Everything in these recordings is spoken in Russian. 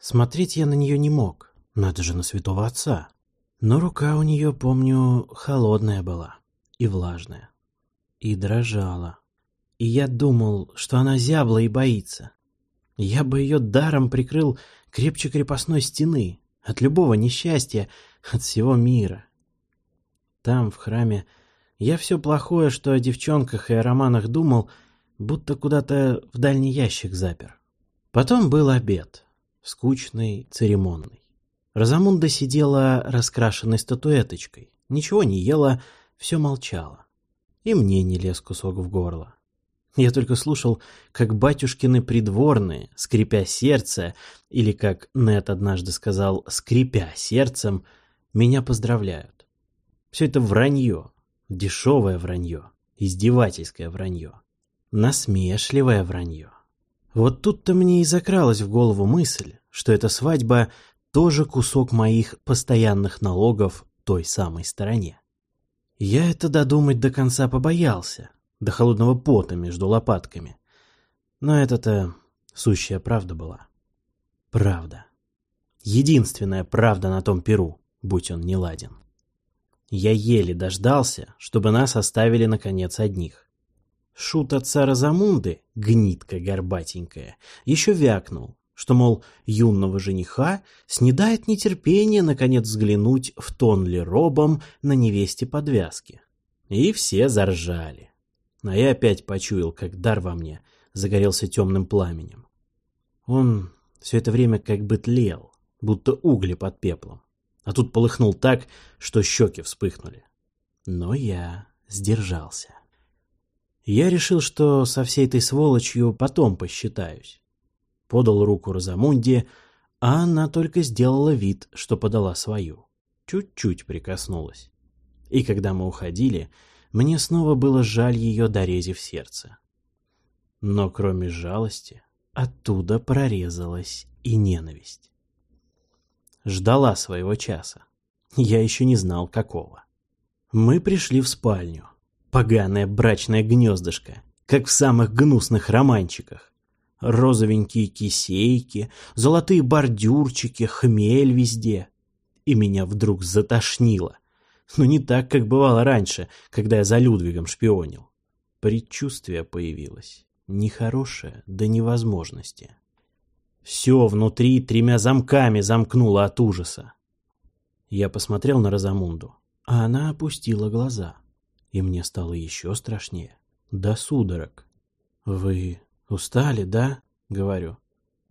Смотреть я на нее не мог, надо же на святого отца. Но рука у нее, помню, холодная была и влажная. И дрожала. И я думал, что она зябла и боится. Я бы ее даром прикрыл крепче крепостной стены, от любого несчастья, от всего мира. Там, в храме, я все плохое, что о девчонках и о романах думал, будто куда-то в дальний ящик запер. Потом был обед, скучный, церемонный. Розамунда сидела раскрашенной статуэточкой, ничего не ела, все молчала. И мне не лез кусок в горло. Я только слушал, как батюшкины придворные, скрипя сердце, или, как Нет однажды сказал, скрипя сердцем, меня поздравляют. Все это вранье, дешевое вранье, издевательское вранье, насмешливое вранье. Вот тут-то мне и закралась в голову мысль, что эта свадьба тоже кусок моих постоянных налогов той самой стороне. Я это додумать до конца побоялся, до холодного пота между лопатками. Но это-то сущая правда была. Правда. Единственная правда на том перу, будь он не ладен. Я еле дождался, чтобы нас оставили, наконец, одних. Шут отца Розамунды, гнитка горбатенькая, еще вякнул, что, мол, юного жениха снедает нетерпение, наконец, взглянуть в тон ли робом на невесте подвязки. И все заржали. А я опять почуял, как дар во мне загорелся темным пламенем. Он все это время как бы тлел, будто угли под пеплом. А тут полыхнул так, что щеки вспыхнули. Но я сдержался. Я решил, что со всей этой сволочью потом посчитаюсь. Подал руку Розамунде, а она только сделала вид, что подала свою. Чуть-чуть прикоснулась. И когда мы уходили, мне снова было жаль ее дорези в сердце. Но кроме жалости, оттуда прорезалась и ненависть. Ждала своего часа. Я еще не знал, какого. Мы пришли в спальню. Поганое брачное гнездышко, как в самых гнусных романчиках. Розовенькие кисейки, золотые бордюрчики, хмель везде. И меня вдруг затошнило но не так, как бывало раньше, когда я за Людвигом шпионил. Предчувствие появилось, нехорошее до невозможности. Все внутри тремя замками замкнуло от ужаса. Я посмотрел на Розамунду, а она опустила глаза, и мне стало еще страшнее. До судорог. «Вы устали, да?» — говорю.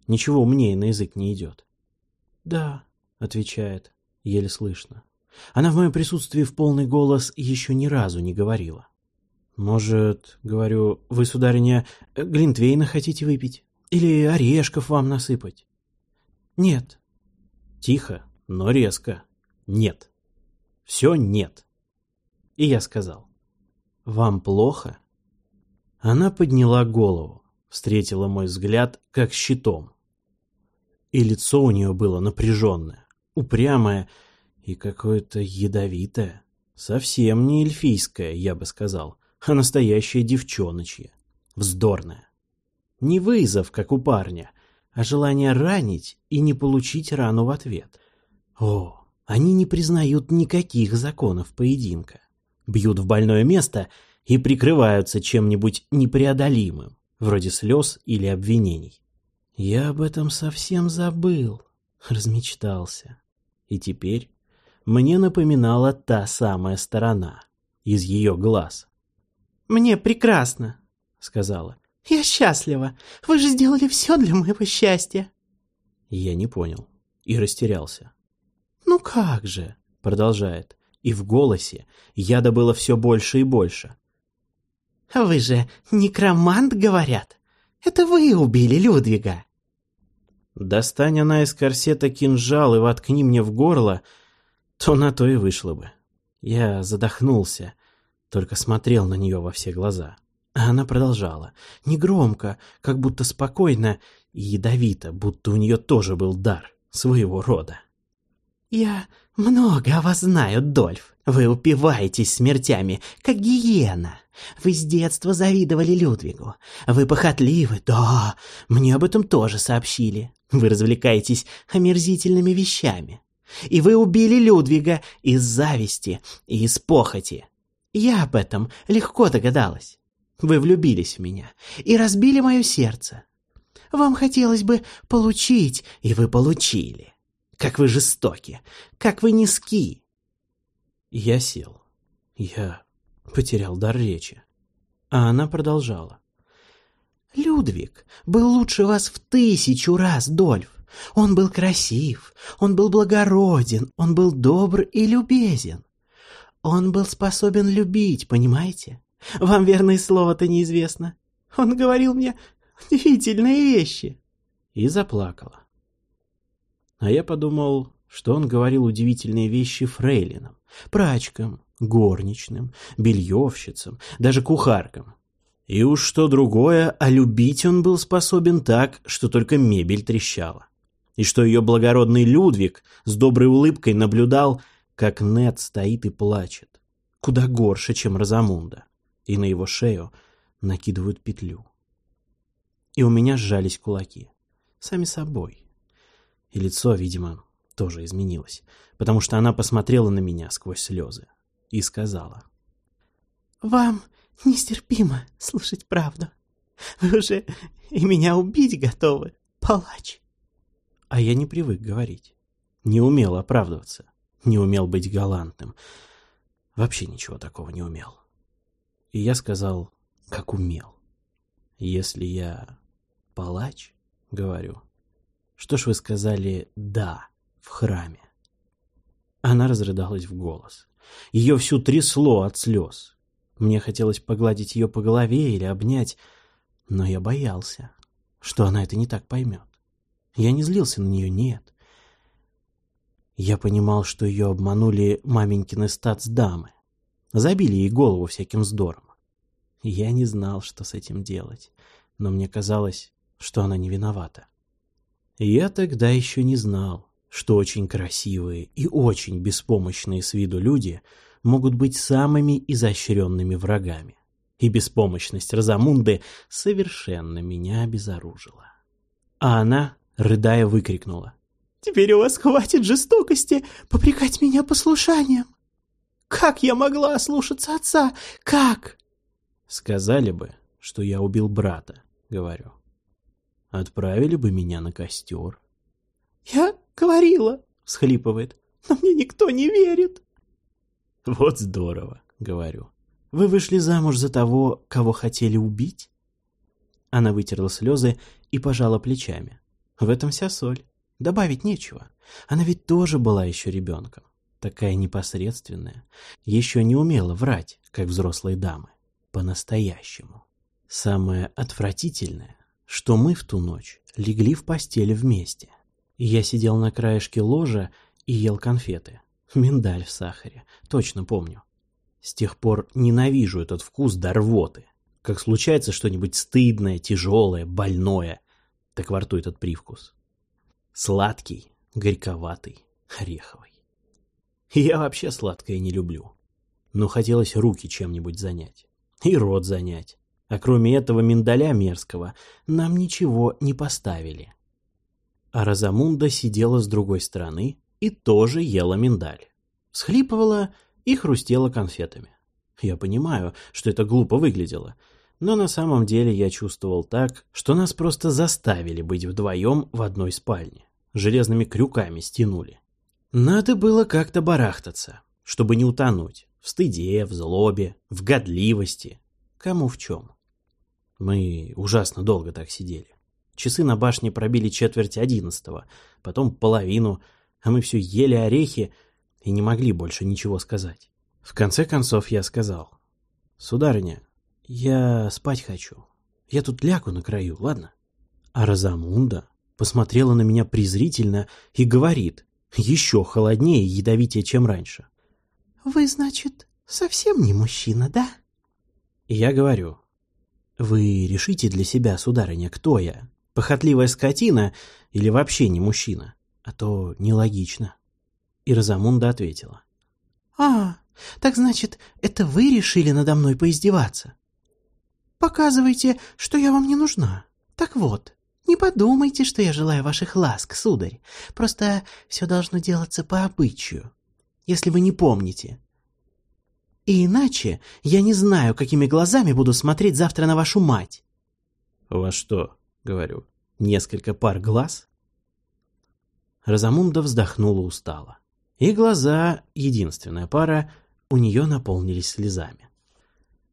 «Ничего умнее на язык не идет». «Да», — отвечает, еле слышно. Она в моем присутствии в полный голос еще ни разу не говорила. «Может, — говорю, — вы, сударыня, глинтвейна хотите выпить? Или орешков вам насыпать?» «Нет». Тихо, но резко. «Нет». Все нет. И я сказал, «Вам плохо?» Она подняла голову, встретила мой взгляд как щитом. И лицо у нее было напряженное, упрямое, и какое-то ядовитое. Совсем не эльфийское, я бы сказал, а настоящее девчоночье. Вздорное. Не вызов, как у парня, а желание ранить и не получить рану в ответ. О, они не признают никаких законов поединка. Бьют в больное место и прикрываются чем-нибудь непреодолимым, вроде слез или обвинений. Я об этом совсем забыл, размечтался. И теперь мне напоминала та самая сторона из ее глаз. «Мне прекрасно», — сказала. «Я счастлива. Вы же сделали все для моего счастья». Я не понял и растерялся. «Ну как же?» — продолжает. И в голосе яда было все больше и больше. «Вы же некромант, говорят. Это вы убили Людвига». Достань она из корсета кинжал и воткни мне в горло, то на то и вышло бы. Я задохнулся, только смотрел на нее во все глаза. А она продолжала, негромко, как будто спокойно и ядовито, будто у нее тоже был дар своего рода. «Я много о вас знаю, Дольф. Вы упиваетесь смертями, как гиена. Вы с детства завидовали Людвигу. Вы похотливы, да, мне об этом тоже сообщили. Вы развлекаетесь омерзительными вещами. И вы убили Людвига из зависти и из похоти. Я об этом легко догадалась. Вы влюбились в меня и разбили мое сердце. Вам хотелось бы получить, и вы получили. Как вы жестоки, как вы низки. Я сел. Я потерял дар речи. А она продолжала. Людвиг был лучше вас в тысячу раз, Дольф. Он был красив, он был благороден, он был добр и любезен. Он был способен любить, понимаете? Вам верное слово-то неизвестно. Он говорил мне удивительные вещи. И заплакала. А я подумал, что он говорил удивительные вещи фрейлинам, прачкам, горничным, бельевщицам, даже кухаркам. И уж что другое, а любить он был способен так, что только мебель трещала. И что ее благородный Людвиг с доброй улыбкой наблюдал, как Нед стоит и плачет. Куда горше, чем Розамунда. И на его шею накидывают петлю. И у меня сжались кулаки. Сами собой. И лицо, видимо, тоже изменилось, потому что она посмотрела на меня сквозь слезы и сказала. «Вам нестерпимо слушать правду. Вы уже и меня убить готовы, палач». А я не привык говорить. Не умел оправдываться. Не умел быть галантным. Вообще ничего такого не умел. И я сказал, как умел. Если я палач, говорю, что ж вы сказали «да» в храме? Она разрыдалась в голос. Ее всю трясло от слез. Мне хотелось погладить ее по голове или обнять, но я боялся, что она это не так поймет. Я не злился на нее, нет. Я понимал, что ее обманули маменькины статсдамы. Забили ей голову всяким вздором. Я не знал, что с этим делать, но мне казалось, что она не виновата. Я тогда еще не знал, что очень красивые и очень беспомощные с виду люди могут быть самыми изощренными врагами. И беспомощность Розамунды совершенно меня обезоружила. А она, рыдая, выкрикнула. «Теперь у вас хватит жестокости попрекать меня послушанием! Как я могла ослушаться отца? Как?» «Сказали бы, что я убил брата», — говорю. «Отправили бы меня на костер». «Я говорила», — всхлипывает, — «но мне никто не верит». «Вот здорово», — говорю. «Вы вышли замуж за того, кого хотели убить?» Она вытерла слезы и пожала плечами. В этом вся соль. Добавить нечего. Она ведь тоже была еще ребенком. Такая непосредственная. Еще не умела врать, как взрослые дамы. По-настоящему. Самое отвратительное, что мы в ту ночь легли в постели вместе. Я сидел на краешке ложа и ел конфеты. Миндаль в сахаре, точно помню. С тех пор ненавижу этот вкус до рвоты. Как случается что-нибудь стыдное, тяжелое, больное, так во рту этот привкус. Сладкий, горьковатый, ореховый. Я вообще сладкое не люблю. Но хотелось руки чем-нибудь занять. И рот занять. А кроме этого миндаля мерзкого нам ничего не поставили а Розамунда сидела с другой стороны и тоже ела миндаль. Схлипывала и хрустела конфетами. Я понимаю, что это глупо выглядело, но на самом деле я чувствовал так, что нас просто заставили быть вдвоем в одной спальне. Железными крюками стянули. Надо было как-то барахтаться, чтобы не утонуть. В стыде, в злобе, в годливости. Кому в чем. Мы ужасно долго так сидели. Часы на башне пробили четверть одиннадцатого, потом половину, а мы все ели орехи и не могли больше ничего сказать. В конце концов я сказал. «Сударыня, я спать хочу. Я тут лягу на краю, ладно?» А Розамунда посмотрела на меня презрительно и говорит, еще холоднее и ядовитее, чем раньше. «Вы, значит, совсем не мужчина, да?» И я говорю, «Вы решите для себя, сударыня, кто я, Похотливая скотина или вообще не мужчина, а то нелогично. и Розамунда ответила. «А, так значит, это вы решили надо мной поиздеваться? Показывайте, что я вам не нужна. Так вот, не подумайте, что я желаю ваших ласк, сударь. Просто все должно делаться по обычаю, если вы не помните. И иначе я не знаю, какими глазами буду смотреть завтра на вашу мать. — Во что? — говорю. — Несколько пар глаз? Розамунда вздохнула устало. И глаза, единственная пара, у нее наполнились слезами.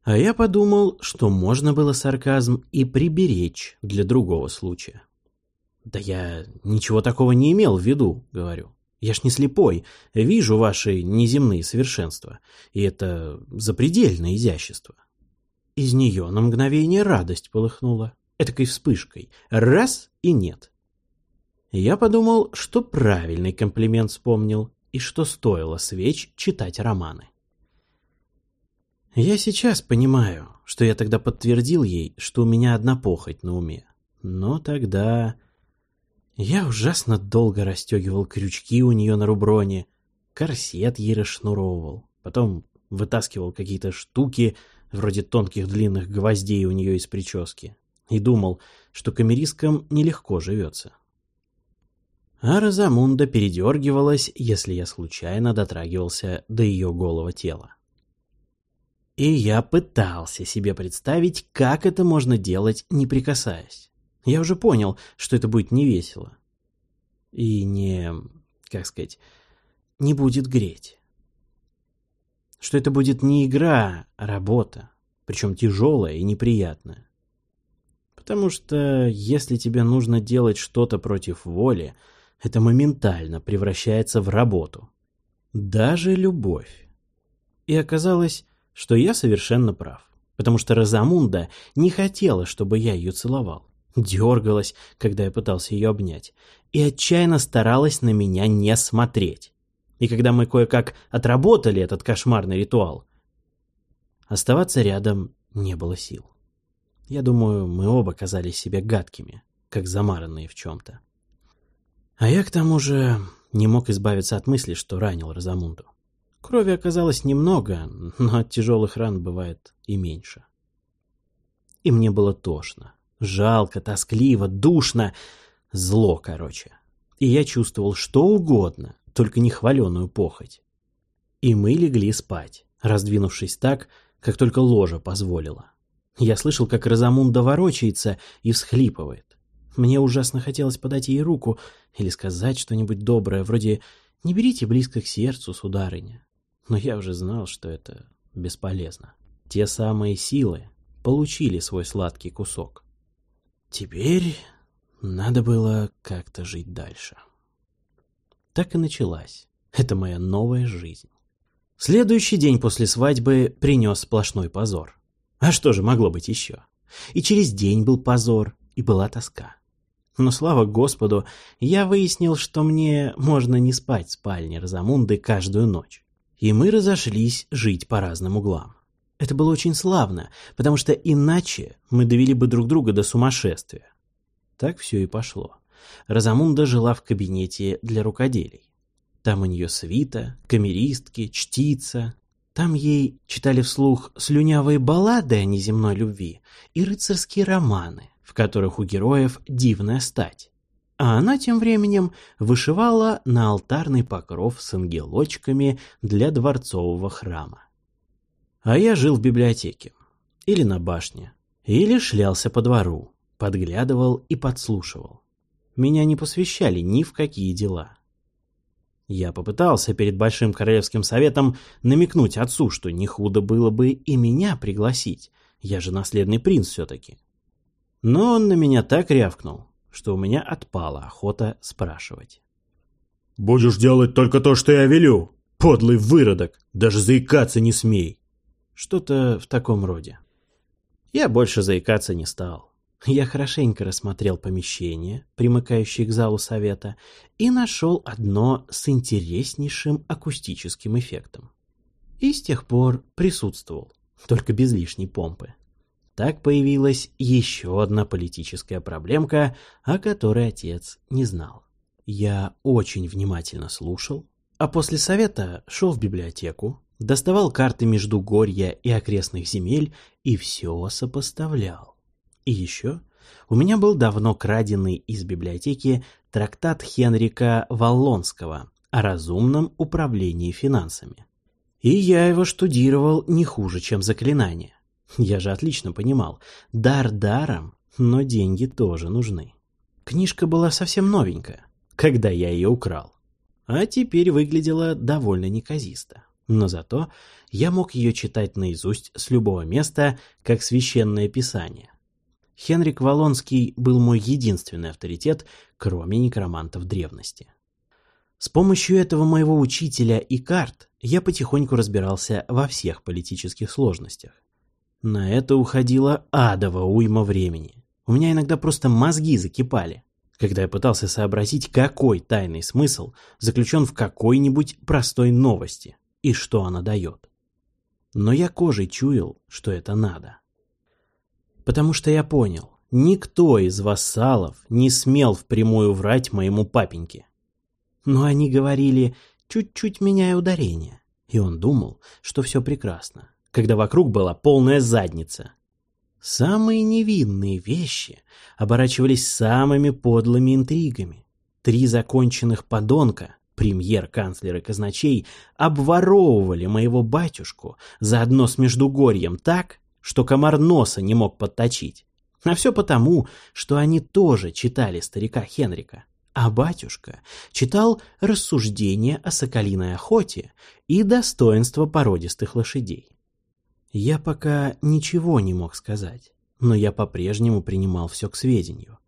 А я подумал, что можно было сарказм и приберечь для другого случая. «Да я ничего такого не имел в виду», — говорю. «Я ж не слепой, вижу ваши неземные совершенства, и это запредельное изящество». Из нее на мгновение радость полыхнула, этакой вспышкой. Раз — и нет. Я подумал, что правильный комплимент вспомнил, и что стоило свеч читать романы. Я сейчас понимаю, что я тогда подтвердил ей, что у меня одна похоть на уме. Но тогда... Я ужасно долго расстегивал крючки у нее на руброне, корсет ей расшнуровывал, потом вытаскивал какие-то штуки, вроде тонких длинных гвоздей у нее из прически, и думал, что камеристкам нелегко живется. А Розамунда передергивалась, если я случайно дотрагивался до ее голого тела. И я пытался себе представить, как это можно делать, не прикасаясь. Я уже понял, что это будет не весело. И не, как сказать, не будет греть. Что это будет не игра, а работа, причем тяжелая и неприятная. Потому что если тебе нужно делать что-то против воли, это моментально превращается в работу. Даже любовь. И оказалось, что я совершенно прав, потому что Розамунда не хотела, чтобы я ее целовал. Дергалась, когда я пытался ее обнять, и отчаянно старалась на меня не смотреть. И когда мы кое-как отработали этот кошмарный ритуал, оставаться рядом не было сил. Я думаю, мы оба казались себе гадкими, как замаранные в чем-то. А я к тому же не мог избавиться от мысли, что ранил Розамунду. Крови оказалось немного, но от тяжелых ран бывает и меньше. И мне было тошно, жалко, тоскливо, душно, зло, короче. И я чувствовал что угодно, только не хваленую похоть. И мы легли спать, раздвинувшись так, как только ложа позволила. Я слышал, как Розамунда ворочается и всхлипывает. Мне ужасно хотелось подать ей руку или сказать что-нибудь доброе, вроде «Не берите близко к сердцу, сударыня но я уже знал, что это бесполезно. Те самые силы получили свой сладкий кусок. Теперь надо было как-то жить дальше. Так и началась. Это моя новая жизнь. Следующий день после свадьбы принес сплошной позор. А что же могло быть еще? И через день был позор, и была тоска. Но слава Господу, я выяснил, что мне можно не спать в спальне Розамунды каждую ночь и мы разошлись жить по разным углам. Это было очень славно, потому что иначе мы довели бы друг друга до сумасшествия. Так все и пошло. Розамунда жила в кабинете для рукоделий. Там у нее свита, камеристки, чтица. Там ей читали вслух слюнявые баллады о неземной любви и рыцарские романы, в которых у героев дивная стать а она тем временем вышивала на алтарный покров с ангелочками для дворцового храма. А я жил в библиотеке, или на башне, или шлялся по двору, подглядывал и подслушивал. Меня не посвящали ни в какие дела. Я попытался перед Большим Королевским Советом намекнуть отцу, что не худо было бы и меня пригласить, я же наследный принц все-таки. Но он на меня так рявкнул, что у меня отпала охота спрашивать. «Будешь делать только то, что я велю, подлый выродок, даже заикаться не смей!» Что-то в таком роде. Я больше заикаться не стал. Я хорошенько рассмотрел помещение, примыкающее к залу совета, и нашел одно с интереснейшим акустическим эффектом. И с тех пор присутствовал, только без лишней помпы. Так появилась еще одна политическая проблемка, о которой отец не знал. Я очень внимательно слушал, А после совета шел в библиотеку, доставал карты Междугорья и окрестных земель и все сопоставлял. И еще у меня был давно краденный из библиотеки трактат Хенрика Валлонского о разумном управлении финансами. И я его штудировал не хуже, чем заклинание. Я же отлично понимал, дар даром, но деньги тоже нужны. Книжка была совсем новенькая, когда я ее украл. А теперь выглядела довольно неказисто. Но зато я мог ее читать наизусть с любого места, как священное писание. Хенрик Волонский был мой единственный авторитет, кроме некромантов древности. С помощью этого моего учителя и карт я потихоньку разбирался во всех политических сложностях. На это уходило адово уйма времени. У меня иногда просто мозги закипали, когда я пытался сообразить, какой тайный смысл заключен в какой-нибудь простой новости и что она дает. Но я кожей чуял, что это надо. Потому что я понял, никто из вассалов не смел впрямую врать моему папеньке. Но они говорили, чуть-чуть меняя ударение, и он думал, что все прекрасно, когда вокруг была полная задница. Самые невинные вещи оборачивались самыми подлыми интригами. Три законченных подонка, премьер, канцлер и казначей, обворовывали моего батюшку заодно с Междугорьем так, что комар носа не мог подточить. А все потому, что они тоже читали старика Хенрика. А батюшка читал рассуждения о соколиной охоте и достоинство породистых лошадей. Я пока ничего не мог сказать, но я по-прежнему принимал все к сведению.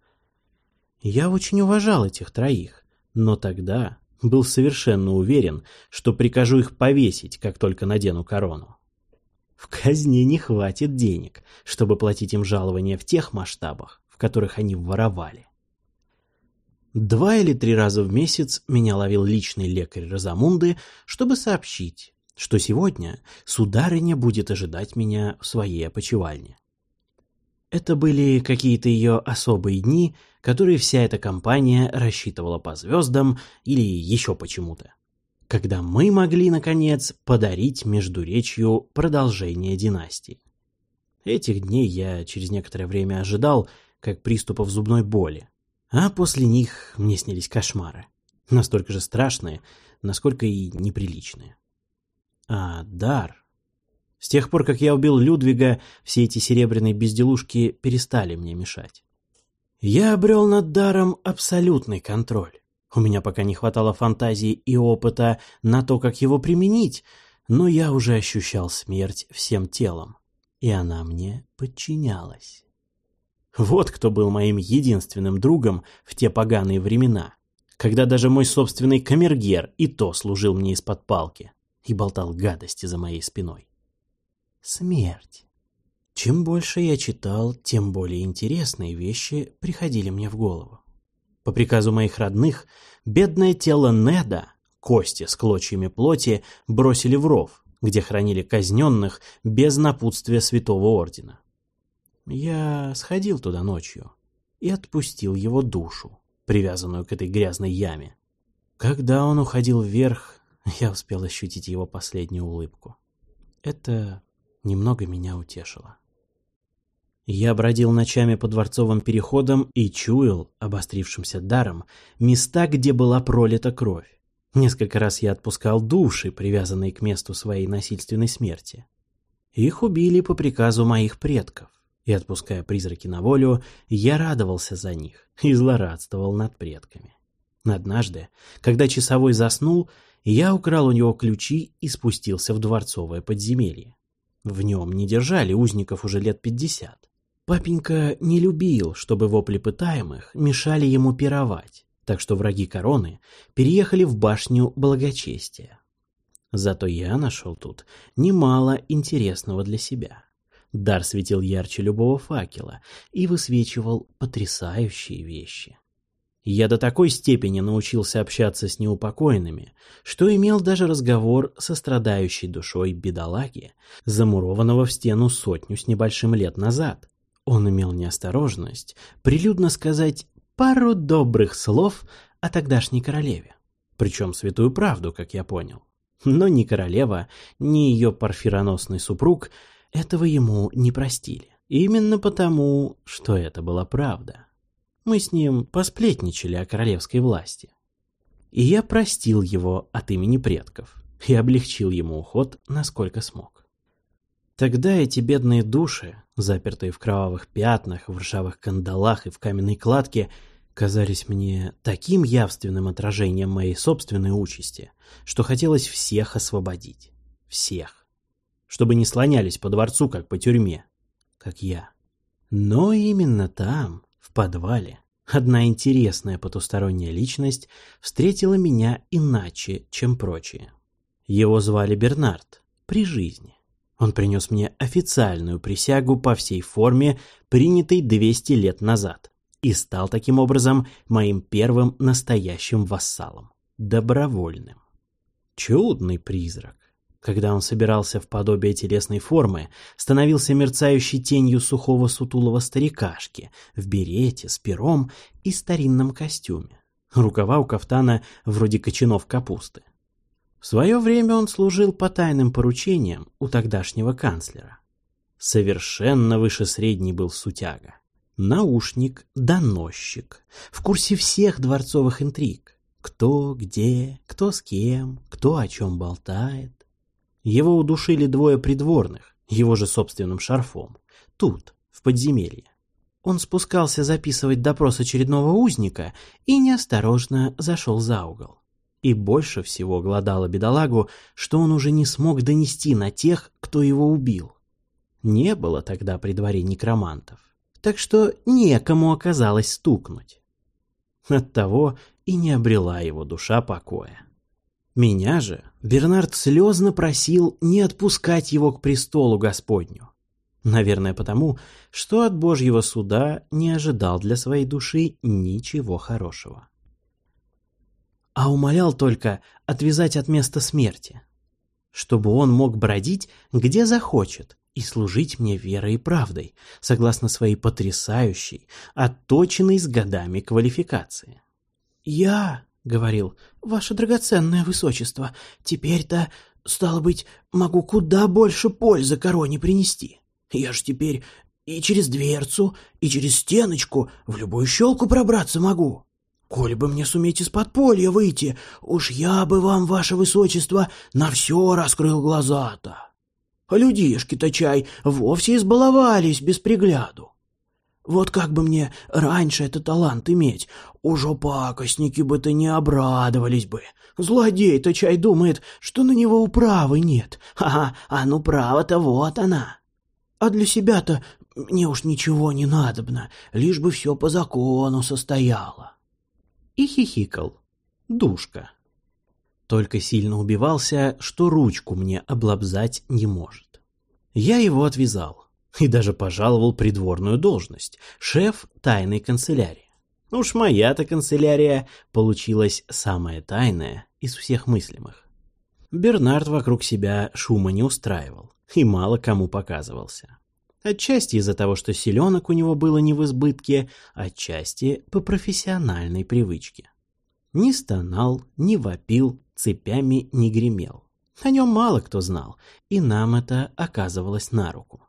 Я очень уважал этих троих, но тогда был совершенно уверен, что прикажу их повесить, как только надену корону. В казне не хватит денег, чтобы платить им жалования в тех масштабах, в которых они воровали. Два или три раза в месяц меня ловил личный лекарь Розамунды, чтобы сообщить, что сегодня сударыня будет ожидать меня в своей опочивальне. Это были какие-то ее особые дни, которые вся эта компания рассчитывала по звездам или еще почему-то когда мы могли, наконец, подарить Междуречью продолжение династии. Этих дней я через некоторое время ожидал, как приступов зубной боли, а после них мне снились кошмары, настолько же страшные, насколько и неприличные. А дар... С тех пор, как я убил Людвига, все эти серебряные безделушки перестали мне мешать. Я обрел над даром абсолютный контроль. У меня пока не хватало фантазии и опыта на то, как его применить, но я уже ощущал смерть всем телом, и она мне подчинялась. Вот кто был моим единственным другом в те поганые времена, когда даже мой собственный камергер и то служил мне из-под палки и болтал гадости за моей спиной. Смерть. Чем больше я читал, тем более интересные вещи приходили мне в голову. По приказу моих родных, бедное тело Неда, кости с клочьями плоти, бросили в ров, где хранили казненных без напутствия святого ордена. Я сходил туда ночью и отпустил его душу, привязанную к этой грязной яме. Когда он уходил вверх, я успел ощутить его последнюю улыбку. Это немного меня утешило. Я бродил ночами по дворцовым переходам и чуял, обострившимся даром, места, где была пролита кровь. Несколько раз я отпускал души, привязанные к месту своей насильственной смерти. Их убили по приказу моих предков, и, отпуская призраки на волю, я радовался за них и злорадствовал над предками. Однажды, когда часовой заснул, я украл у него ключи и спустился в дворцовое подземелье. В нем не держали узников уже лет пятьдесят. Папенька не любил, чтобы вопли пытаемых мешали ему пировать, так что враги короны переехали в башню благочестия. Зато я нашел тут немало интересного для себя. Дар светил ярче любого факела и высвечивал потрясающие вещи. Я до такой степени научился общаться с неупокоенными, что имел даже разговор со страдающей душой бедолаги, замурованного в стену сотню с небольшим лет назад. Он имел неосторожность прилюдно сказать пару добрых слов о тогдашней королеве. Причем святую правду, как я понял. Но ни королева, ни ее парфироносный супруг этого ему не простили. Именно потому, что это была правда. Мы с ним посплетничали о королевской власти. И я простил его от имени предков и облегчил ему уход, насколько смог. Тогда эти бедные души, запертые в кровавых пятнах, в ржавых кандалах и в каменной кладке, казались мне таким явственным отражением моей собственной участи, что хотелось всех освободить. Всех. Чтобы не слонялись по дворцу, как по тюрьме. Как я. Но именно там, в подвале, одна интересная потусторонняя личность встретила меня иначе, чем прочие. Его звали Бернард, при жизни. Он принес мне официальную присягу по всей форме, принятой 200 лет назад, и стал таким образом моим первым настоящим вассалом, добровольным. Чудный призрак. Когда он собирался в подобие телесной формы, становился мерцающей тенью сухого сутулого старикашки в берете с пером и старинном костюме. Рукава у кафтана вроде кочанов капусты. В свое время он служил по тайным поручениям у тогдашнего канцлера. Совершенно выше средний был сутяга. Наушник, доносчик, в курсе всех дворцовых интриг. Кто, где, кто с кем, кто о чем болтает. Его удушили двое придворных, его же собственным шарфом. Тут, в подземелье. Он спускался записывать допрос очередного узника и неосторожно зашел за угол. И больше всего гладало бедолагу, что он уже не смог донести на тех, кто его убил. Не было тогда при дворе некромантов, так что некому оказалось стукнуть. Оттого и не обрела его душа покоя. Меня же Бернард слезно просил не отпускать его к престолу Господню. Наверное, потому, что от Божьего суда не ожидал для своей души ничего хорошего а умолял только отвязать от места смерти, чтобы он мог бродить где захочет и служить мне верой и правдой, согласно своей потрясающей, отточенной с годами квалификации. «Я, — говорил, — ваше драгоценное высочество, теперь-то, стало быть, могу куда больше пользы короне принести. Я ж теперь и через дверцу, и через стеночку в любую щелку пробраться могу». Коли бы мне суметь из подполья выйти, уж я бы вам, ваше высочество, на все раскрыл глаза-то. А людишки-то чай вовсе избаловались без пригляду. Вот как бы мне раньше этот талант иметь, уже пакостники бы-то не обрадовались бы. Злодей-то чай думает, что на него управы нет. Ага, а ну права-то вот она. А для себя-то мне уж ничего не надобно, лишь бы все по закону состояло и хихикал. Душка. Только сильно убивался, что ручку мне облобзать не может. Я его отвязал и даже пожаловал придворную должность, шеф тайной канцелярии. Уж моя-то канцелярия получилась самая тайная из всех мыслимых. Бернард вокруг себя шума не устраивал и мало кому показывался. Отчасти из-за того, что селенок у него было не в избытке, отчасти по профессиональной привычке. Не стонал, не вопил, цепями не гремел. О нем мало кто знал, и нам это оказывалось на руку.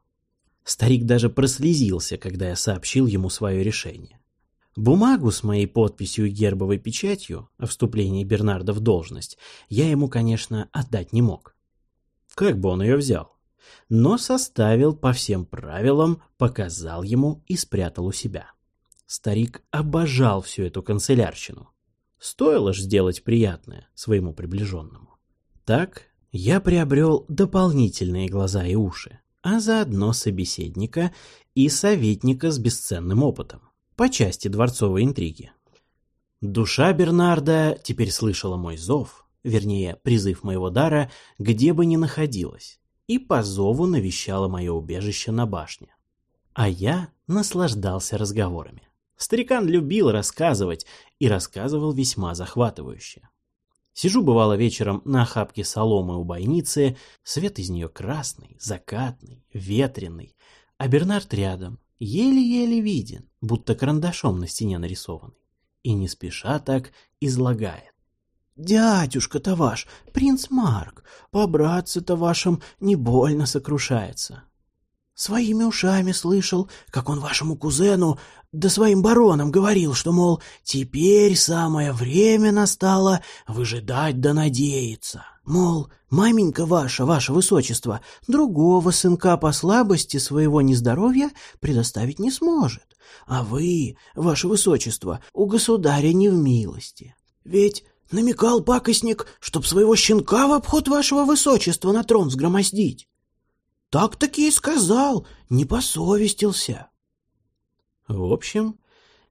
Старик даже прослезился, когда я сообщил ему свое решение. Бумагу с моей подписью и гербовой печатью о вступлении Бернарда в должность я ему, конечно, отдать не мог. Как бы он ее взял? Но составил по всем правилам, показал ему и спрятал у себя. Старик обожал всю эту канцелярщину. Стоило ж сделать приятное своему приближенному. Так я приобрел дополнительные глаза и уши, а заодно собеседника и советника с бесценным опытом по части дворцовой интриги. Душа Бернарда теперь слышала мой зов, вернее, призыв моего дара, где бы ни находилась, и по зову навещала мое убежище на башне. А я наслаждался разговорами. Старикан любил рассказывать и рассказывал весьма захватывающе. Сижу, бывало, вечером на охапке соломы у бойницы, свет из нее красный, закатный, ветреный, а Бернард рядом, еле-еле виден, будто карандашом на стене нарисованный, и не спеша так излагает. Дядюшка-то ваш, принц Марк, по братце-то вашим не больно сокрушается. Своими ушами слышал, как он вашему кузену, да своим баронам говорил, что, мол, теперь самое время настало выжидать да надеяться. Мол, маменька ваша, ваше высочество, другого сынка по слабости своего нездоровья предоставить не сможет. А вы, ваше высочество, у государя не в милости. Ведь намекал пакостник, чтоб своего щенка в обход вашего высочества на трон сгромоздить. Так-таки и сказал, не посовестился. В общем,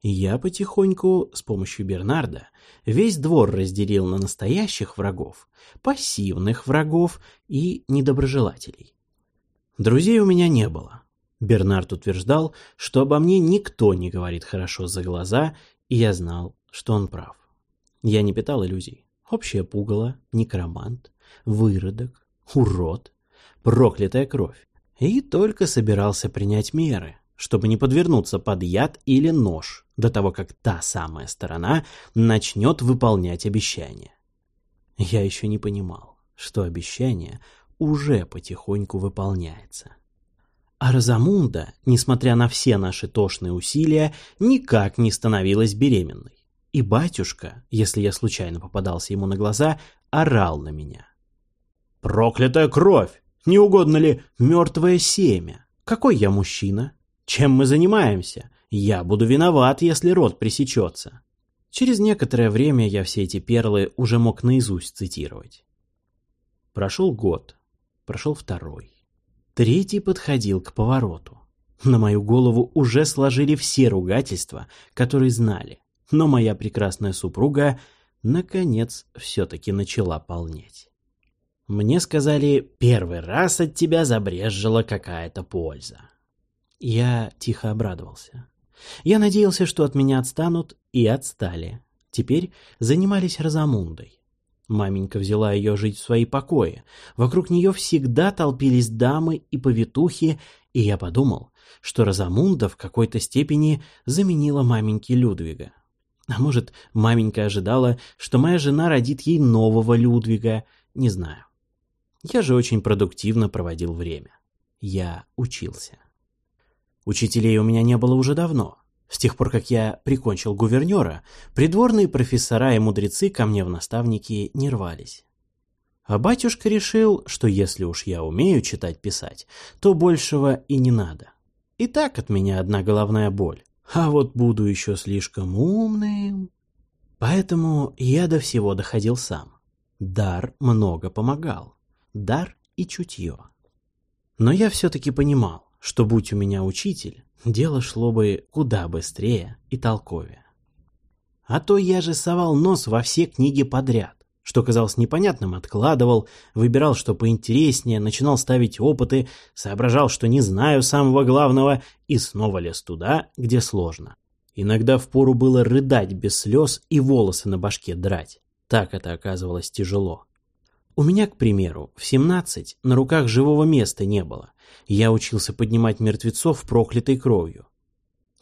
я потихоньку с помощью Бернарда весь двор разделил на настоящих врагов, пассивных врагов и недоброжелателей. Друзей у меня не было. Бернард утверждал, что обо мне никто не говорит хорошо за глаза, и я знал, что он прав. Я не питал иллюзий. Общее пугало, некромант, выродок, урод, проклятая кровь. И только собирался принять меры, чтобы не подвернуться под яд или нож до того, как та самая сторона начнет выполнять обещание. Я еще не понимал, что обещание уже потихоньку выполняется. А Розамунда, несмотря на все наши тошные усилия, никак не становилась беременной. И батюшка, если я случайно попадался ему на глаза, орал на меня. «Проклятая кровь! Не угодно ли мертвое семя? Какой я мужчина? Чем мы занимаемся? Я буду виноват, если рот пресечется. Через некоторое время я все эти перлы уже мог наизусть цитировать. Прошел год, прошел второй. Третий подходил к повороту. На мою голову уже сложили все ругательства, которые знали, но моя прекрасная супруга, наконец, все-таки начала полнеть. Мне сказали, первый раз от тебя забрежжила какая-то польза. Я тихо обрадовался. Я надеялся, что от меня отстанут, и отстали. Теперь занимались Розамундой. Маменька взяла ее жить в свои покои. Вокруг нее всегда толпились дамы и повитухи, и я подумал, что Розамунда в какой-то степени заменила маменьке Людвига. А может, маменька ожидала, что моя жена родит ей нового Людвига, не знаю. Я же очень продуктивно проводил время. Я учился. Учителей у меня не было уже давно. С тех пор, как я прикончил гувернера, придворные профессора и мудрецы ко мне в наставники не рвались. А батюшка решил, что если уж я умею читать-писать, то большего и не надо. И так от меня одна головная боль. А вот буду еще слишком умным. Поэтому я до всего доходил сам. Дар много помогал. Дар и чутье. Но я все-таки понимал, что будь у меня учитель, дело шло бы куда быстрее и толковее. А то я же совал нос во все книги подряд, что казалось непонятным, откладывал, выбирал, что поинтереснее, начинал ставить опыты, соображал, что не знаю самого главного, и снова лез туда, где сложно. Иногда впору было рыдать без слез и волосы на башке драть. Так это оказывалось тяжело. У меня, к примеру, в 17 на руках живого места не было. Я учился поднимать мертвецов проклятой кровью.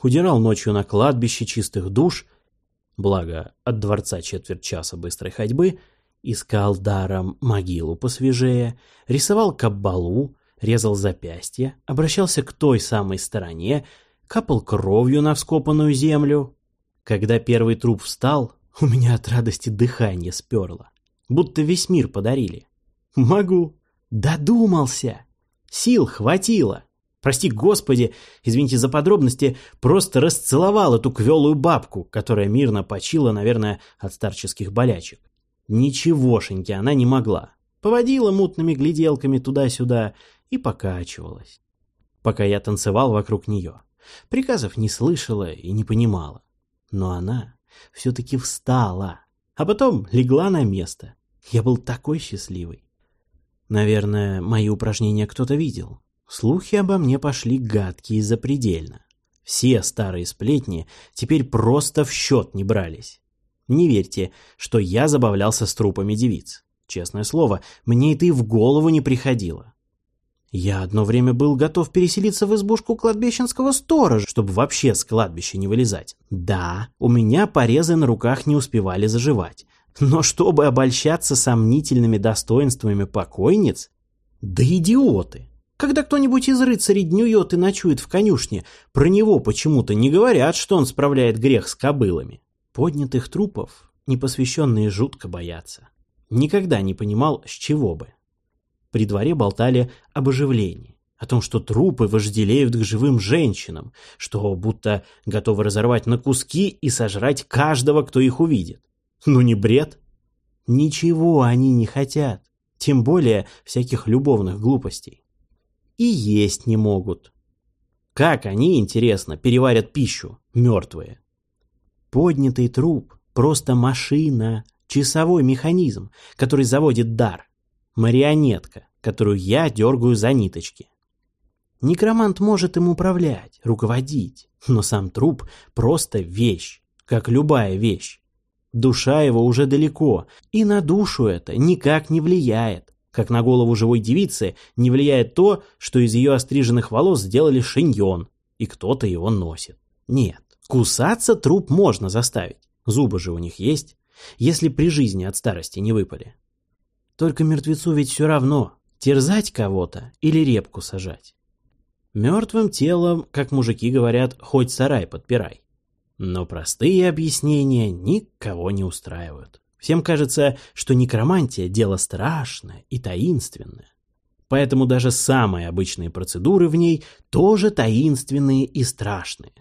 Удирал ночью на кладбище чистых душ, благо от дворца четверть часа быстрой ходьбы, искал даром могилу посвежее, рисовал каббалу, резал запястья, обращался к той самой стороне, капал кровью на вскопанную землю. Когда первый труп встал, у меня от радости дыхание сперло будто весь мир подарили. Могу. Додумался. Сил хватило. Прости господи, извините за подробности, просто расцеловал эту квелую бабку, которая мирно почила, наверное, от старческих болячек. Ничегошеньки она не могла. Поводила мутными гляделками туда-сюда и покачивалась. Пока я танцевал вокруг нее. Приказов не слышала и не понимала. Но она все-таки встала, а потом легла на место. Я был такой счастливый. Наверное, мои упражнения кто-то видел. Слухи обо мне пошли гадкие запредельно. Все старые сплетни теперь просто в счет не брались. Не верьте, что я забавлялся с трупами девиц. Честное слово, мне это и в голову не приходило. Я одно время был готов переселиться в избушку кладбищенского сторожа, чтобы вообще с кладбища не вылезать. Да, у меня порезы на руках не успевали заживать. Но чтобы обольщаться сомнительными достоинствами покойниц? Да идиоты! Когда кто-нибудь из рыцарей днюет и ночует в конюшне, про него почему-то не говорят, что он справляет грех с кобылами. Поднятых трупов непосвященные жутко боятся. Никогда не понимал, с чего бы. При дворе болтали об оживлении, о том, что трупы вожделеют к живым женщинам, что будто готовы разорвать на куски и сожрать каждого, кто их увидит. Ну не бред? Ничего они не хотят, тем более всяких любовных глупостей и есть не могут. Как они, интересно, переварят пищу, мертвые? Поднятый труп – просто машина, часовой механизм, который заводит дар. Марионетка, которую я дергаю за ниточки. Некромант может им управлять, руководить, но сам труп – просто вещь, как любая вещь. Душа его уже далеко, и на душу это никак не влияет как на голову живой девицы не влияет то, что из ее остриженных волос сделали шиньон, и кто-то его носит. Нет, кусаться труп можно заставить, зубы же у них есть, если при жизни от старости не выпали. Только мертвецу ведь все равно, терзать кого-то или репку сажать. Мертвым телом, как мужики говорят, хоть сарай подпирай. Но простые объяснения никого не устраивают. Всем кажется, что некромантия – дело страшное и таинственное. Поэтому даже самые обычные процедуры в ней тоже таинственные и страшные.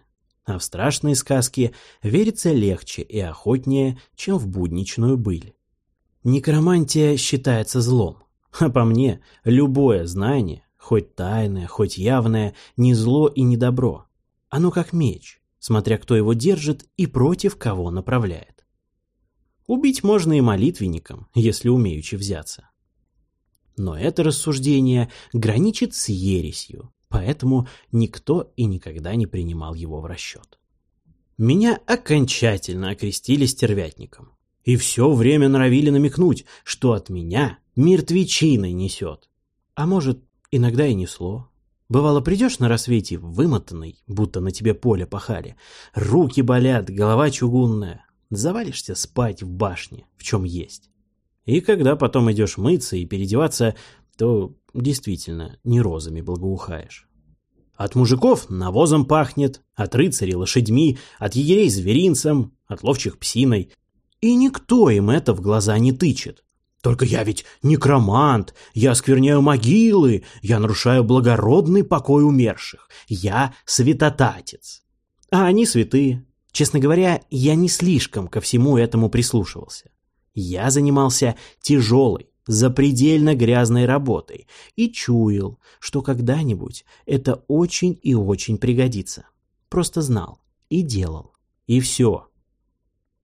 А в страшные сказки верится легче и охотнее, чем в будничную быль. Некромантия считается злом. А по мне, любое знание, хоть тайное, хоть явное, не зло и не добро. Оно как меч, смотря кто его держит и против кого направляет. Убить можно и молитвенником, если умеючи взяться. Но это рассуждение граничит с ересью, поэтому никто и никогда не принимал его в расчет. Меня окончательно окрестили стервятником. И все время норовили намекнуть, что от меня мертвечиной несет. А может, иногда и несло. Бывало, придешь на рассвете вымотанный, будто на тебе поле пахали. Руки болят, голова чугунная, завалишься спать в башне, в чем есть. И когда потом идешь мыться и переодеваться, то действительно не розами благоухаешь. От мужиков навозом пахнет, от рыцарей лошадьми, от егерей зверинцем, от ловчих псиной. И никто им это в глаза не тычет. Только я ведь некромант, я скверняю могилы, я нарушаю благородный покой умерших, я святотатец. А они святые, Честно говоря, я не слишком ко всему этому прислушивался. Я занимался тяжелой, запредельно грязной работой и чуял, что когда-нибудь это очень и очень пригодится. Просто знал и делал. И все.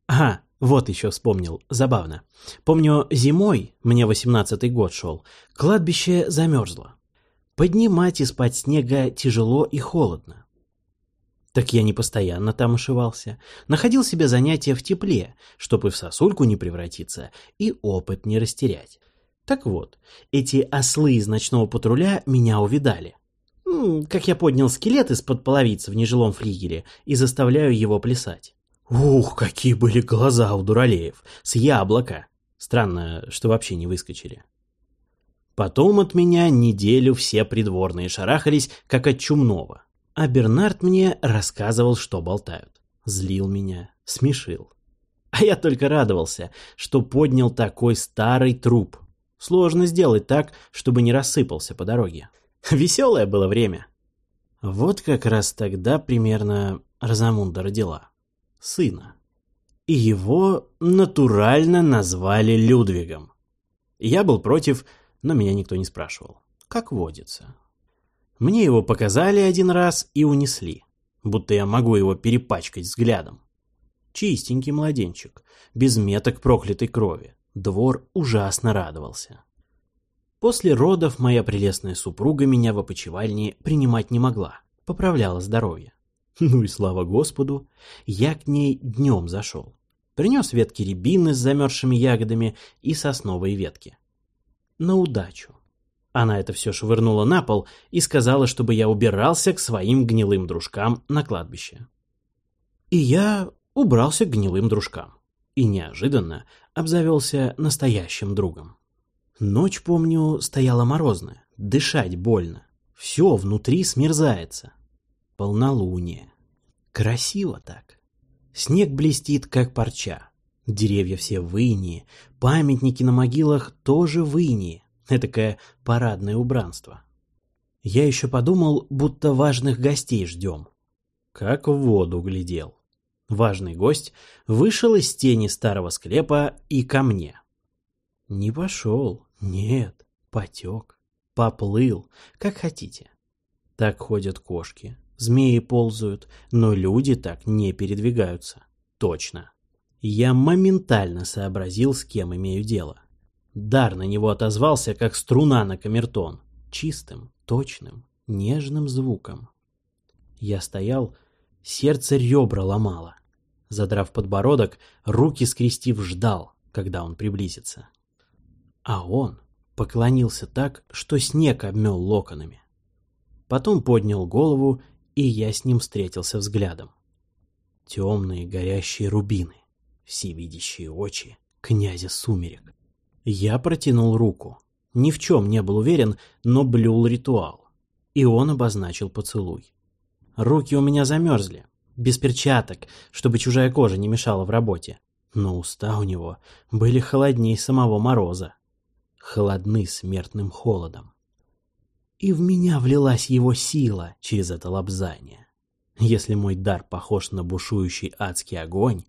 Ага, вот еще вспомнил, забавно. Помню, зимой, мне восемнадцатый год шел, кладбище замерзло. Поднимать из-под снега тяжело и холодно. Так я не постоянно там ошивался. Находил себе занятия в тепле, чтобы в сосульку не превратиться и опыт не растерять. Так вот, эти ослы из ночного патруля меня увидали. Как я поднял скелет из-под половицы в нежилом флигеле и заставляю его плясать. Ух, какие были глаза у дуралеев! С яблока! Странно, что вообще не выскочили. Потом от меня неделю все придворные шарахались, как от чумного. А Бернард мне рассказывал, что болтают. Злил меня, смешил. А я только радовался, что поднял такой старый труп. Сложно сделать так, чтобы не рассыпался по дороге. Веселое было время. Вот как раз тогда примерно Розамунда родила. Сына. И его натурально назвали Людвигом. Я был против, но меня никто не спрашивал. Как водится. Мне его показали один раз и унесли, будто я могу его перепачкать взглядом. Чистенький младенчик, без меток проклятой крови. Двор ужасно радовался. После родов моя прелестная супруга меня в опочивальне принимать не могла, поправляла здоровье. Ну и слава Господу, я к ней днем зашел. Принес ветки рябины с замерзшими ягодами и сосновые ветки. На удачу. Она это все швырнула на пол и сказала, чтобы я убирался к своим гнилым дружкам на кладбище. И я убрался к гнилым дружкам. И неожиданно обзавелся настоящим другом. Ночь, помню, стояла морозная, дышать больно. Все внутри смерзается. Полнолуние. Красиво так. Снег блестит, как парча. Деревья все в инии, памятники на могилах тоже в инии. Этакое парадное убранство. Я еще подумал, будто важных гостей ждем. Как в воду глядел. Важный гость вышел из тени старого склепа и ко мне. Не пошел, нет, потек, поплыл, как хотите. Так ходят кошки, змеи ползают, но люди так не передвигаются. Точно. Я моментально сообразил, с кем имею дело. Дар на него отозвался, как струна на камертон, чистым, точным, нежным звуком. Я стоял, сердце ребра ломало. Задрав подбородок, руки скрестив, ждал, когда он приблизится. А он поклонился так, что снег обмел локонами. Потом поднял голову, и я с ним встретился взглядом. Темные горящие рубины всевидящие очи князя сумерек. Я протянул руку. Ни в чем не был уверен, но блюл ритуал. И он обозначил поцелуй. Руки у меня замерзли, без перчаток, чтобы чужая кожа не мешала в работе. Но уста у него были холодней самого мороза. Холодны смертным холодом. И в меня влилась его сила через это лобзание. Если мой дар похож на бушующий адский огонь,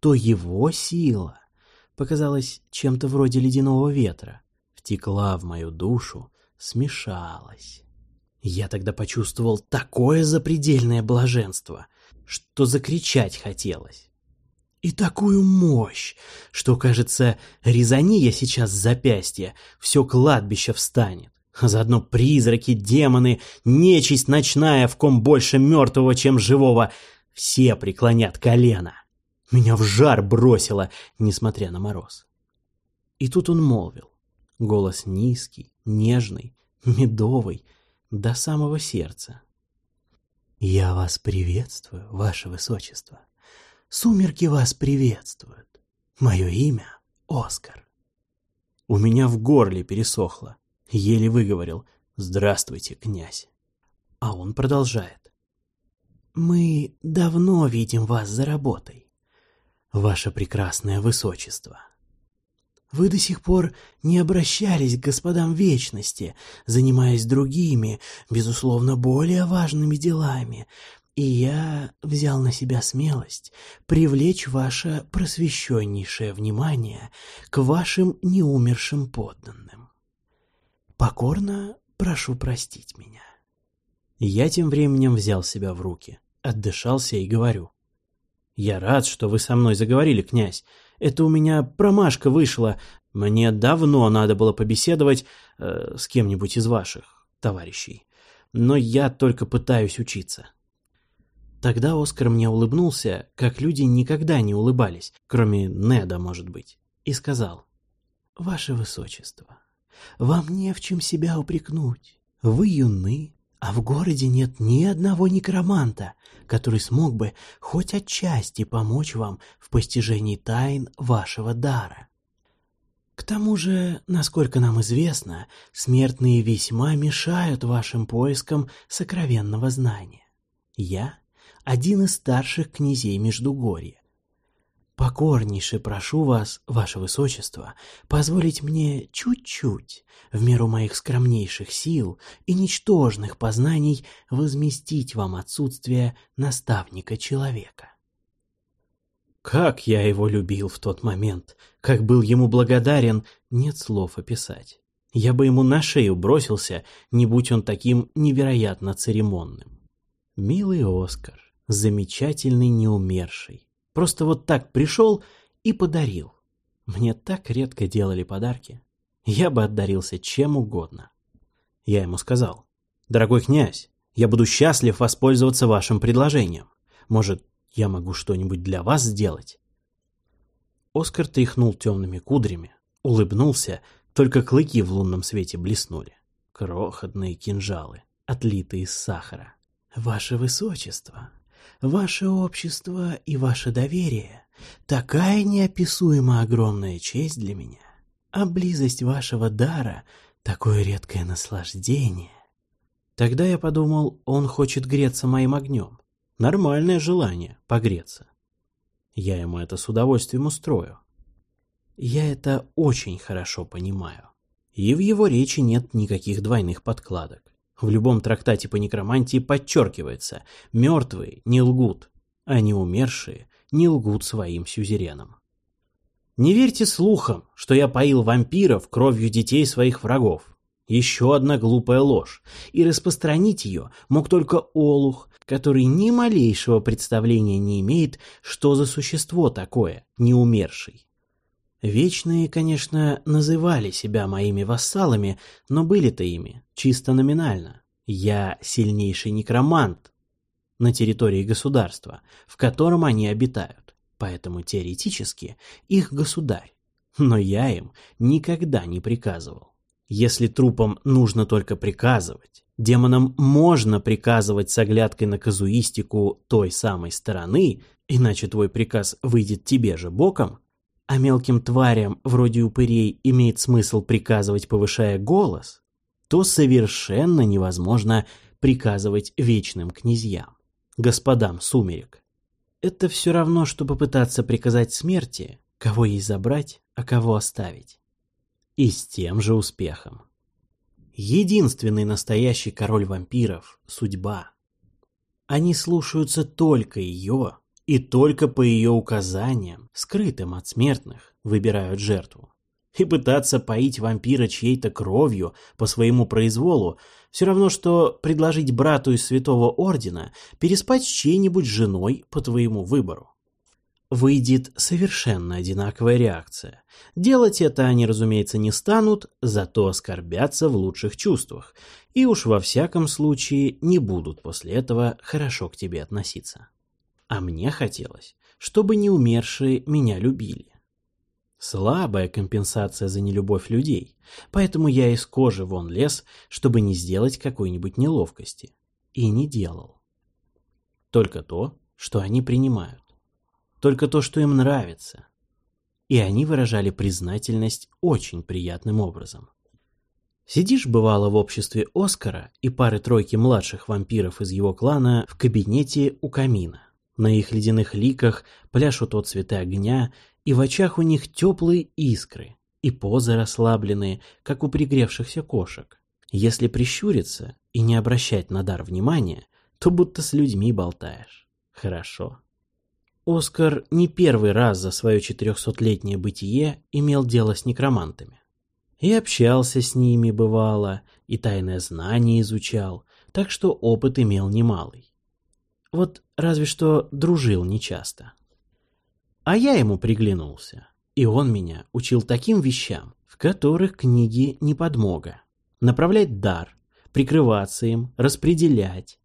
то его сила показалась чем-то вроде ледяного ветра, втекла в мою душу, смешалась. Я тогда почувствовал такое запредельное блаженство, что закричать хотелось. И такую мощь, что, кажется, резани я сейчас запястье, все кладбище встанет. А заодно призраки, демоны, нечисть ночная, в ком больше мертвого, чем живого, все преклонят колено. Меня в жар бросило, несмотря на мороз. И тут он молвил. Голос низкий, нежный, медовый, до самого сердца. «Я вас приветствую, ваше высочество. Сумерки вас приветствуют. Мое имя — Оскар». У меня в горле пересохло. Еле выговорил «Здравствуйте, князь». А он продолжает. «Мы давно видим вас за работой ваше прекрасное высочество. Вы до сих пор не обращались к господам вечности, занимаясь другими, безусловно, более важными делами, и я взял на себя смелость привлечь ваше просвещеннейшее внимание к вашим неумершим подданным. Покорно прошу простить меня. Я тем временем взял себя в руки, отдышался и говорю. «Я рад, что вы со мной заговорили, князь. Это у меня промашка вышла. Мне давно надо было побеседовать э, с кем-нибудь из ваших товарищей. Но я только пытаюсь учиться». Тогда Оскар мне улыбнулся, как люди никогда не улыбались, кроме Неда, может быть, и сказал, «Ваше Высочество, вам не в чем себя упрекнуть. Вы юны, а в городе нет ни одного некроманта, который смог бы хоть отчасти помочь вам в постижении тайн вашего дара. К тому же, насколько нам известно, смертные весьма мешают вашим поискам сокровенного знания. Я — один из старших князей Междугорья, Покорнейше прошу вас, ваше высочество, позволить мне чуть-чуть, в меру моих скромнейших сил и ничтожных познаний, возместить вам отсутствие наставника-человека. Как я его любил в тот момент, как был ему благодарен, нет слов описать. Я бы ему на шею бросился, не будь он таким невероятно церемонным. Милый Оскар, замечательный неумерший, Просто вот так пришел и подарил. Мне так редко делали подарки. Я бы отдарился чем угодно. Я ему сказал, «Дорогой князь, я буду счастлив воспользоваться вашим предложением. Может, я могу что-нибудь для вас сделать?» Оскар тряхнул темными кудрями, улыбнулся, только клыки в лунном свете блеснули. Крохотные кинжалы, отлитые из сахара. «Ваше высочество, Ваше общество и ваше доверие такая неописуемо огромная честь для меня, а близость вашего дара — такое редкое наслаждение. Тогда я подумал, он хочет греться моим огнем. Нормальное желание — погреться. Я ему это с удовольствием устрою. Я это очень хорошо понимаю. И в его речи нет никаких двойных подкладок. В любом трактате по некромантии подчеркивается «мертвые не лгут, а неумершие не лгут своим сюзеренам». Не верьте слухам, что я поил вампиров кровью детей своих врагов. Еще одна глупая ложь, и распространить ее мог только Олух, который ни малейшего представления не имеет, что за существо такое, неумерший. Вечные, конечно, называли себя моими вассалами, но были-то ими чисто номинально. Я сильнейший некромант на территории государства, в котором они обитают, поэтому теоретически их государь. Но я им никогда не приказывал. Если трупам нужно только приказывать, демонам можно приказывать с оглядкой на казуистику той самой стороны, иначе твой приказ выйдет тебе же боком, а мелким тварям, вроде упырей, имеет смысл приказывать, повышая голос, то совершенно невозможно приказывать вечным князьям, господам сумерек. Это все равно, что попытаться приказать смерти, кого ей забрать, а кого оставить. И с тем же успехом. Единственный настоящий король вампиров – судьба. Они слушаются только ее и только по ее указаниям, скрытым от смертных, выбирают жертву. И пытаться поить вампира чьей-то кровью по своему произволу все равно, что предложить брату из Святого Ордена переспать с чьей-нибудь женой по твоему выбору. Выйдет совершенно одинаковая реакция. Делать это они, разумеется, не станут, зато оскорбятся в лучших чувствах, и уж во всяком случае не будут после этого хорошо к тебе относиться. А мне хотелось, чтобы неумершие меня любили. Слабая компенсация за нелюбовь людей, поэтому я из кожи вон лез, чтобы не сделать какой-нибудь неловкости. И не делал. Только то, что они принимают. Только то, что им нравится. И они выражали признательность очень приятным образом. Сидишь, бывало, в обществе Оскара и пары-тройки младших вампиров из его клана в кабинете у камина. На их ледяных ликах пляшут отцветы огня, и в очах у них теплые искры, и позы расслабленные, как у пригревшихся кошек. Если прищуриться и не обращать на дар внимания, то будто с людьми болтаешь. Хорошо. Оскар не первый раз за свое четырехсотлетнее бытие имел дело с некромантами. И общался с ними, бывало, и тайное знание изучал, так что опыт имел немалый. Вот разве что дружил нечасто. А я ему приглянулся, и он меня учил таким вещам, в которых книги не подмога. Направлять дар, прикрываться им, распределять,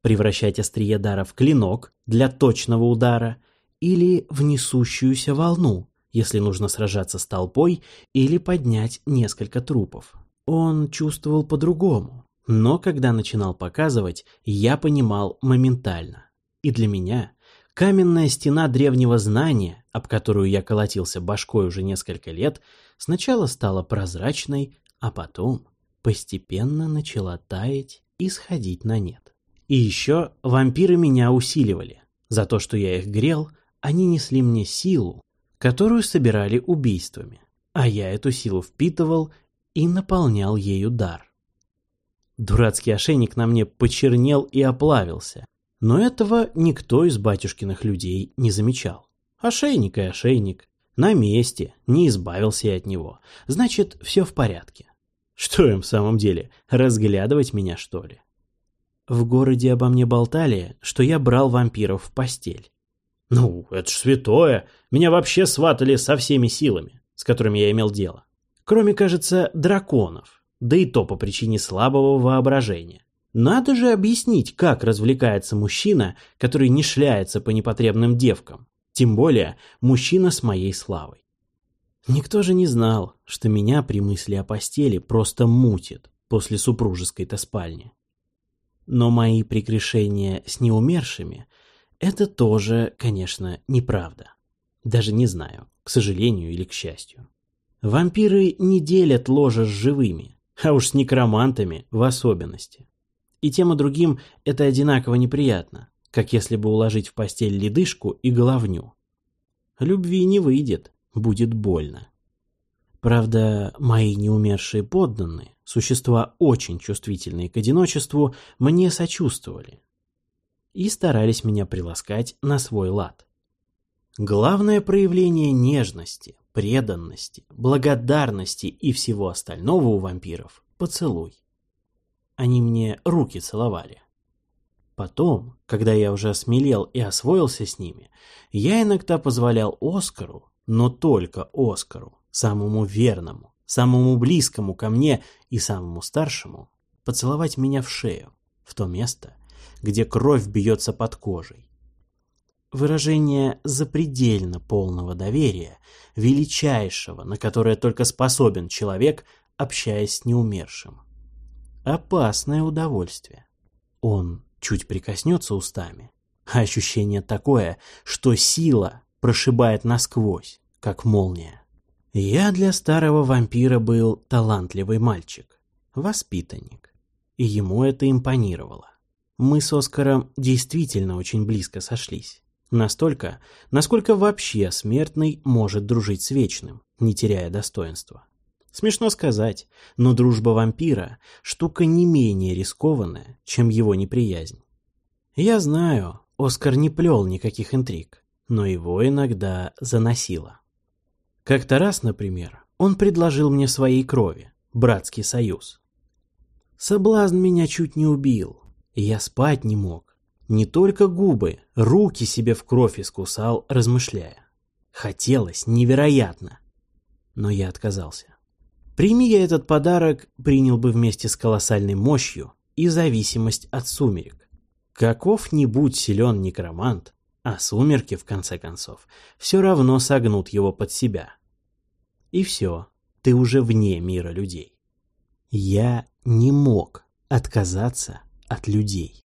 превращать острие дара в клинок для точного удара или в несущуюся волну, если нужно сражаться с толпой или поднять несколько трупов. Он чувствовал по-другому, но когда начинал показывать, я понимал моментально. И для меня каменная стена древнего знания, об которую я колотился башкой уже несколько лет, сначала стала прозрачной, а потом постепенно начала таять и сходить на нет. И еще вампиры меня усиливали. За то, что я их грел, они несли мне силу, которую собирали убийствами, а я эту силу впитывал и наполнял ею дар. Дурацкий ошейник на мне почернел и оплавился. Но этого никто из батюшкиных людей не замечал. Ошейник и ошейник. На месте, не избавился я от него. Значит, все в порядке. Что им в самом деле, разглядывать меня, что ли? В городе обо мне болтали, что я брал вампиров в постель. Ну, это ж святое. Меня вообще сватали со всеми силами, с которыми я имел дело. Кроме, кажется, драконов да и то по причине слабого воображения. Надо же объяснить, как развлекается мужчина, который не шляется по непотребным девкам, тем более мужчина с моей славой. Никто же не знал, что меня при мысли о постели просто мутит после супружеской-то спальни. Но мои прегрешения с неумершими – это тоже, конечно, неправда. Даже не знаю, к сожалению или к счастью. Вампиры не делят ложа с живыми, а уж с некромантами в особенности. И тем и другим это одинаково неприятно, как если бы уложить в постель ледышку и головню. Любви не выйдет, будет больно. Правда, мои неумершие подданные, существа очень чувствительные к одиночеству, мне сочувствовали и старались меня приласкать на свой лад. Главное проявление нежности, преданности, благодарности и всего остального у вампиров – поцелуй. Они мне руки целовали. Потом, когда я уже осмелел и освоился с ними, я иногда позволял Оскару, но только Оскару, самому верному, самому близкому ко мне и самому старшему, поцеловать меня в шею, в то место, где кровь бьется под кожей. Выражение запредельно полного доверия, величайшего, на которое только способен человек, общаясь с неумершим. Опасное удовольствие. Он чуть прикоснется устами, а ощущение такое, что сила прошибает насквозь, как молния. Я для старого вампира был талантливый мальчик, воспитанник, и ему это импонировало. Мы с Оскаром действительно очень близко сошлись. Настолько, насколько вообще смертный может дружить с вечным, не теряя достоинства. Смешно сказать, но дружба вампира – штука не менее рискованная, чем его неприязнь. Я знаю, Оскар не плел никаких интриг, но его иногда заносило. Как-то раз, например, он предложил мне своей крови, братский союз. Соблазн меня чуть не убил, я спать не мог. Не только губы, руки себе в кровь искусал, размышляя. Хотелось невероятно. Но я отказался. Прими я этот подарок, принял бы вместе с колоссальной мощью и зависимость от сумерек. Каков-нибудь силен некромант, а сумерки, в конце концов, все равно согнут его под себя. И все, ты уже вне мира людей. Я не мог отказаться от людей.